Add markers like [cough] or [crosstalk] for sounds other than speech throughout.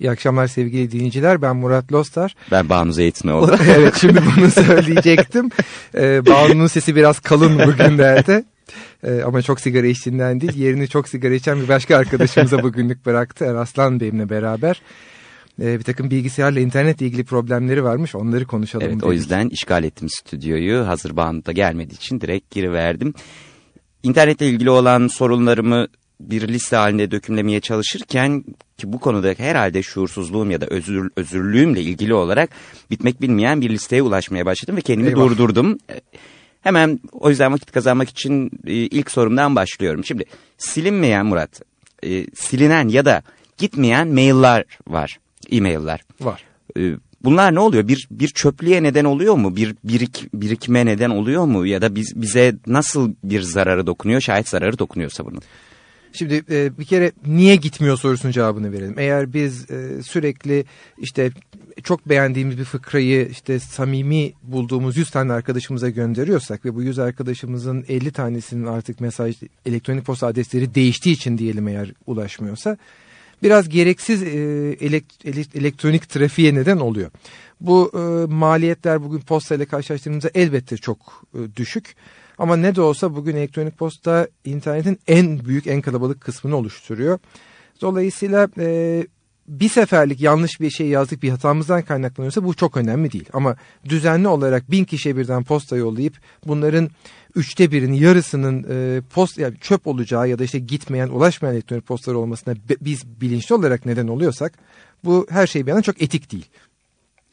İyi akşamlar sevgili dinleyiciler. Ben Murat Lostar. Ben Banu Zeytinoğlu. [laughs] evet şimdi bunu söyleyecektim. [laughs] Ee, Banu'nun sesi biraz kalın bugünlerde. Ee, ama çok sigara içtiğinden değil. Yerini çok sigara içen bir başka arkadaşımıza [laughs] bugünlük bıraktı. Eraslan Bey'imle beraber. Ee, bir takım bilgisayarla internetle ilgili problemleri varmış. Onları konuşalım. Evet dedik. o yüzden işgal ettim stüdyoyu. Hazır Banu da gelmediği için direkt giriverdim. İnternetle ilgili olan sorunlarımı bir liste halinde dökümlemeye çalışırken ki bu konuda herhalde şuursuzluğum ya da özür, özürlüğümle ilgili olarak bitmek bilmeyen bir listeye ulaşmaya başladım ve kendimi Eyvah. durdurdum. E, Hemen o yüzden vakit kazanmak için e, ilk sorumdan başlıyorum. Şimdi silinmeyen Murat, e, silinen ya da gitmeyen mailler var, e-mailler. Var. Bunlar ne oluyor? Bir bir çöplüğe neden oluyor mu? Bir birik birikime neden oluyor mu? Ya da biz bize nasıl bir zararı dokunuyor? Şayet zararı dokunuyorsa bunun. Şimdi e, bir kere niye gitmiyor sorusunun cevabını verelim. Eğer biz e, sürekli işte çok beğendiğimiz bir fıkrayı işte samimi bulduğumuz 100 tane arkadaşımıza gönderiyorsak ve bu 100 arkadaşımızın 50 tanesinin artık mesaj elektronik posta adresleri değiştiği için diyelim eğer ulaşmıyorsa biraz gereksiz e, elek- ele- elektronik trafiğe neden oluyor. Bu e, maliyetler bugün posta ile karşılaştırdığımızda elbette çok e, düşük. Ama ne de olsa bugün elektronik posta internetin en büyük, en kalabalık kısmını oluşturuyor. Dolayısıyla e, bir seferlik yanlış bir şey yazdık bir hatamızdan kaynaklanıyorsa bu çok önemli değil. Ama düzenli olarak bin kişiye birden posta yollayıp bunların üçte birinin yarısının e, post yani çöp olacağı ya da işte gitmeyen ulaşmayan elektronik postalar olmasına biz bilinçli olarak neden oluyorsak bu her şey bir yana çok etik değil.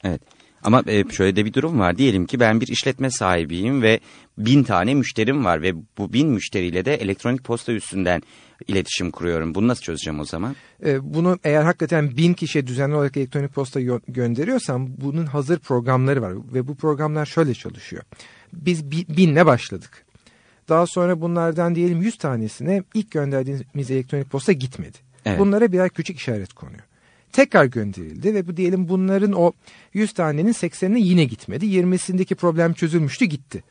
Evet. Ama e, şöyle de bir durum var. Diyelim ki ben bir işletme sahibiyim ve bin tane müşterim var ve bu bin müşteriyle de elektronik posta üstünden iletişim kuruyorum. Bunu nasıl çözeceğim o zaman? E, bunu eğer hakikaten bin kişiye düzenli olarak elektronik posta yo- gönderiyorsam bunun hazır programları var ve bu programlar şöyle çalışıyor. Biz bi- binle başladık. Daha sonra bunlardan diyelim 100 tanesine ilk gönderdiğimiz elektronik posta gitmedi. Evet. Bunlara birer küçük işaret konuyor. Tekrar gönderildi ve bu diyelim bunların o 100 tanenin 80'ine yine gitmedi. 20'sindeki problem çözülmüştü gitti.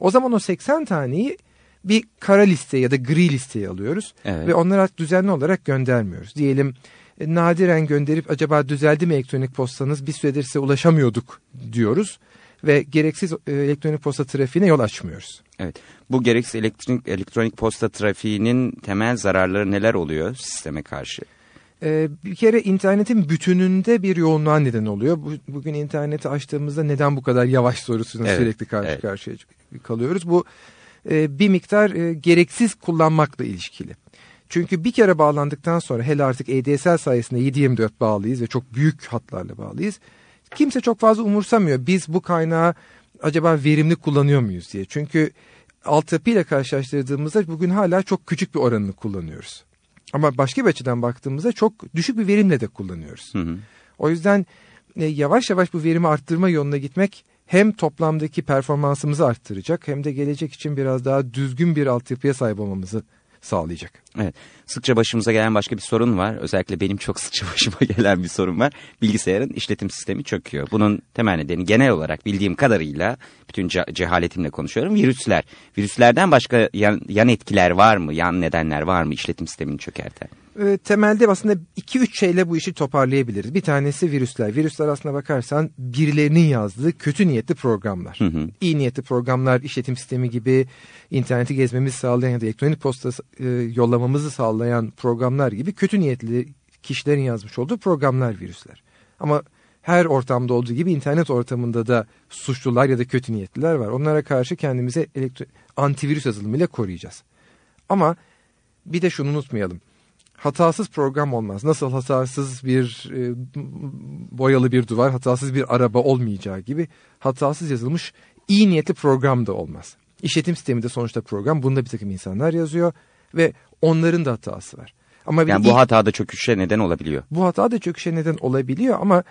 O zaman o 80 taneyi bir kara listeye ya da gri listeye alıyoruz. Evet. Ve onları artık düzenli olarak göndermiyoruz. Diyelim e, nadiren gönderip acaba düzeldi mi elektronik postanız bir süredir size ulaşamıyorduk diyoruz. Ve gereksiz e, elektronik posta trafiğine yol açmıyoruz. Evet. Bu gereksiz elektronik, elektronik posta trafiğinin temel zararları neler oluyor sisteme karşı? Ee, bir kere internetin bütününde bir yoğunluğa neden oluyor. Bu- Bugün interneti açtığımızda neden bu kadar yavaş sorusuna Evet, sürekli karşı evet. karşıya kalıyoruz. Bu e, bir miktar e, gereksiz kullanmakla ilişkili. Çünkü bir kere bağlandıktan sonra hele artık ADSL sayesinde 7-24 bağlıyız ve çok büyük hatlarla bağlıyız. Kimse çok fazla umursamıyor. Biz bu kaynağı acaba verimli kullanıyor muyuz diye. Çünkü altyapıyla karşılaştırdığımızda bugün hala çok küçük bir oranını kullanıyoruz. Ama başka bir açıdan baktığımızda çok düşük bir verimle de kullanıyoruz. Hı hı. O yüzden e, yavaş yavaş bu verimi arttırma yoluna gitmek hem toplamdaki performansımızı arttıracak hem de gelecek için biraz daha düzgün bir altyapıya sahip olmamızı sağlayacak. Evet. Sıkça başımıza gelen başka bir sorun var. Özellikle benim çok [laughs] sıkça başıma gelen bir sorun var. Bilgisayarın işletim sistemi çöküyor. Bunun temel nedeni genel olarak bildiğim kadarıyla bütün ce- cehaletimle konuşuyorum. Virüsler. Virüslerden başka yan, yan etkiler var mı? Yan nedenler var mı işletim sistemini çökerten? E, temelde aslında 2-3 şeyle bu işi toparlayabiliriz. Bir tanesi virüsler. Virüsler aslına bakarsan birilerinin yazdığı kötü niyetli programlar. Hı hı. İyi niyetli programlar, işletim sistemi gibi interneti gezmemizi sağlayan ya da elektronik posta e, yollamamızı sağlayan programlar gibi kötü niyetli kişilerin yazmış olduğu programlar virüsler. Ama her ortamda olduğu gibi internet ortamında da suçlular ya da kötü niyetliler var. Onlara karşı kendimize elektro- antivirüs yazılımıyla koruyacağız. Ama bir de şunu unutmayalım. Hatasız program olmaz. Nasıl hatasız bir e, boyalı bir duvar, hatasız bir araba olmayacağı gibi hatasız yazılmış iyi niyetli program da olmaz. İşletim sistemi de sonuçta program. Bunda bir takım insanlar yazıyor ve onların da hatası var. Ama bir Yani bu ilk- hatada çöküşe neden olabiliyor. bu hata da çöküşe neden olabiliyor ama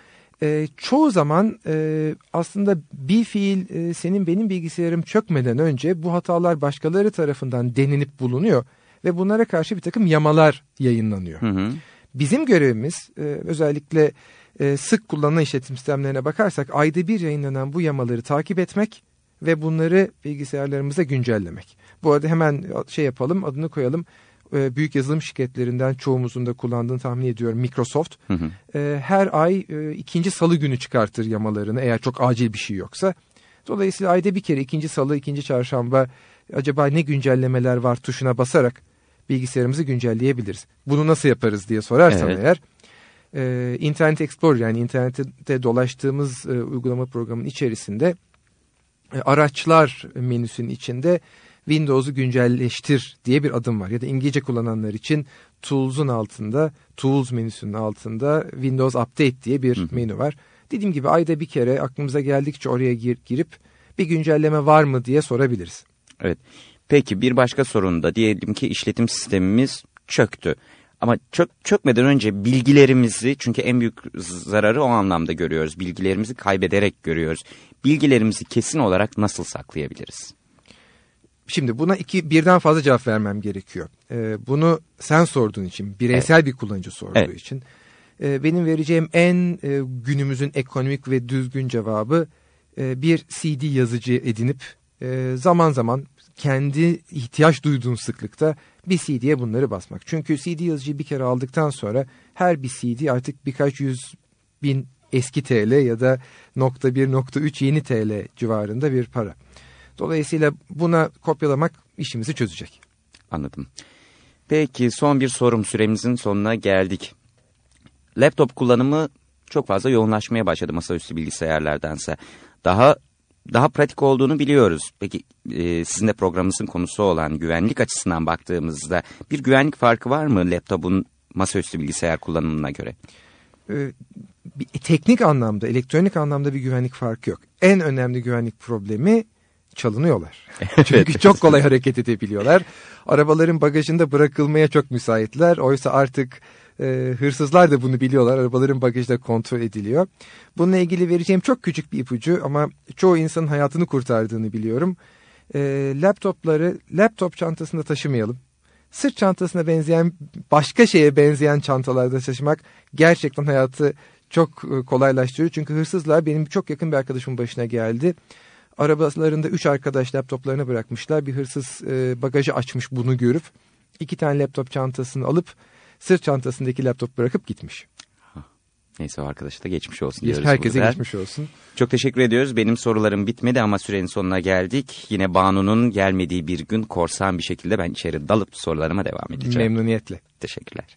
e, çoğu zaman e, aslında bir fiil e, senin benim bilgisayarım çökmeden önce bu hatalar başkaları tarafından denenip bulunuyor ve bunlara karşı bir takım yamalar yayınlanıyor. Hı hı. Bizim görevimiz e, özellikle e, sık kullanılan işletim sistemlerine bakarsak ayda bir yayınlanan bu yamaları takip etmek ve bunları bilgisayarlarımıza güncellemek. Bu arada hemen şey yapalım adını koyalım. e, büyük yazılım şirketlerinden çoğumuzun da kullandığını tahmin ediyorum Microsoft. Hı hı. E, her ay e, ikinci salı günü çıkartır yamalarını eğer çok acil bir şey yoksa. Dolayısıyla ayda bir kere ikinci salı, ikinci çarşamba acaba ne güncellemeler var tuşuna basarak bilgisayarımızı güncelleyebiliriz. Bunu nasıl yaparız diye sorarsan Evet. eğer e, Internet Explorer yani internette dolaştığımız e, uygulama programının içerisinde e, araçlar menüsünün içinde Windows'u güncelleştir diye bir adım var. Ya da İngilizce kullananlar için Tools'un altında, Tools menüsünün altında Windows Update diye bir hı. menü var. Dediğim gibi ayda bir kere aklımıza geldikçe oraya gir, girip bir güncelleme var mı diye sorabiliriz. Evet. Peki bir başka sorun da diyelim ki işletim sistemimiz çöktü. Ama çök, çökmeden önce bilgilerimizi çünkü en büyük zararı o anlamda görüyoruz. Bilgilerimizi kaybederek görüyoruz. Bilgilerimizi kesin olarak nasıl saklayabiliriz? Şimdi buna iki birden fazla cevap vermem gerekiyor. Ee, bunu sen sorduğun için, bireysel bir kullanıcı sorduğu Evet. için. Ee, benim vereceğim en e, günümüzün ekonomik ve düzgün cevabı e, bir CD yazıcı edinip e, zaman zaman kendi ihtiyaç duyduğun sıklıkta bir CD'ye bunları basmak. Çünkü CD yazıcıyı bir kere aldıktan sonra her bir CD artık birkaç yüz bin eski TL ya da nokta bir nokta üç yeni TL civarında bir para. Dolayısıyla buna kopyalamak işimizi çözecek. Anladım. Peki son bir sorum süremizin sonuna geldik. Laptop kullanımı çok fazla yoğunlaşmaya başladı masaüstü bilgisayarlardansa. Daha daha pratik olduğunu biliyoruz. Peki e, sizin de programımızın konusu olan güvenlik açısından baktığımızda bir güvenlik farkı var mı laptopun masaüstü bilgisayar kullanımına göre? Ee, bir teknik anlamda, elektronik anlamda bir güvenlik farkı yok. En önemli güvenlik problemi çalınıyorlar. [laughs] Çünkü çok kolay hareket edebiliyorlar. Arabaların bagajında bırakılmaya çok müsaitler. Oysa artık e, hırsızlar da bunu biliyorlar. Arabaların bagajı da kontrol ediliyor. Bununla ilgili vereceğim çok küçük bir ipucu ama çoğu insanın hayatını kurtardığını biliyorum. E, laptopları laptop çantasında taşımayalım. Sırt çantasına benzeyen başka şeye benzeyen çantalarda taşımak gerçekten hayatı çok e, kolaylaştırıyor. Çünkü hırsızlar benim çok yakın bir arkadaşımın başına geldi. Arabalarında üç arkadaş laptoplarını bırakmışlar. Bir hırsız e, bagajı açmış bunu görüp iki tane laptop çantasını alıp sırt çantasındaki laptop bırakıp gitmiş. Neyse o arkadaşa da geçmiş olsun diyoruz. Herkese burada. geçmiş olsun. Çok teşekkür ediyoruz. Benim sorularım bitmedi ama sürenin sonuna geldik. Yine Banu'nun gelmediği bir gün korsan bir şekilde ben içeri dalıp sorularıma devam edeceğim. Memnuniyetle. Teşekkürler.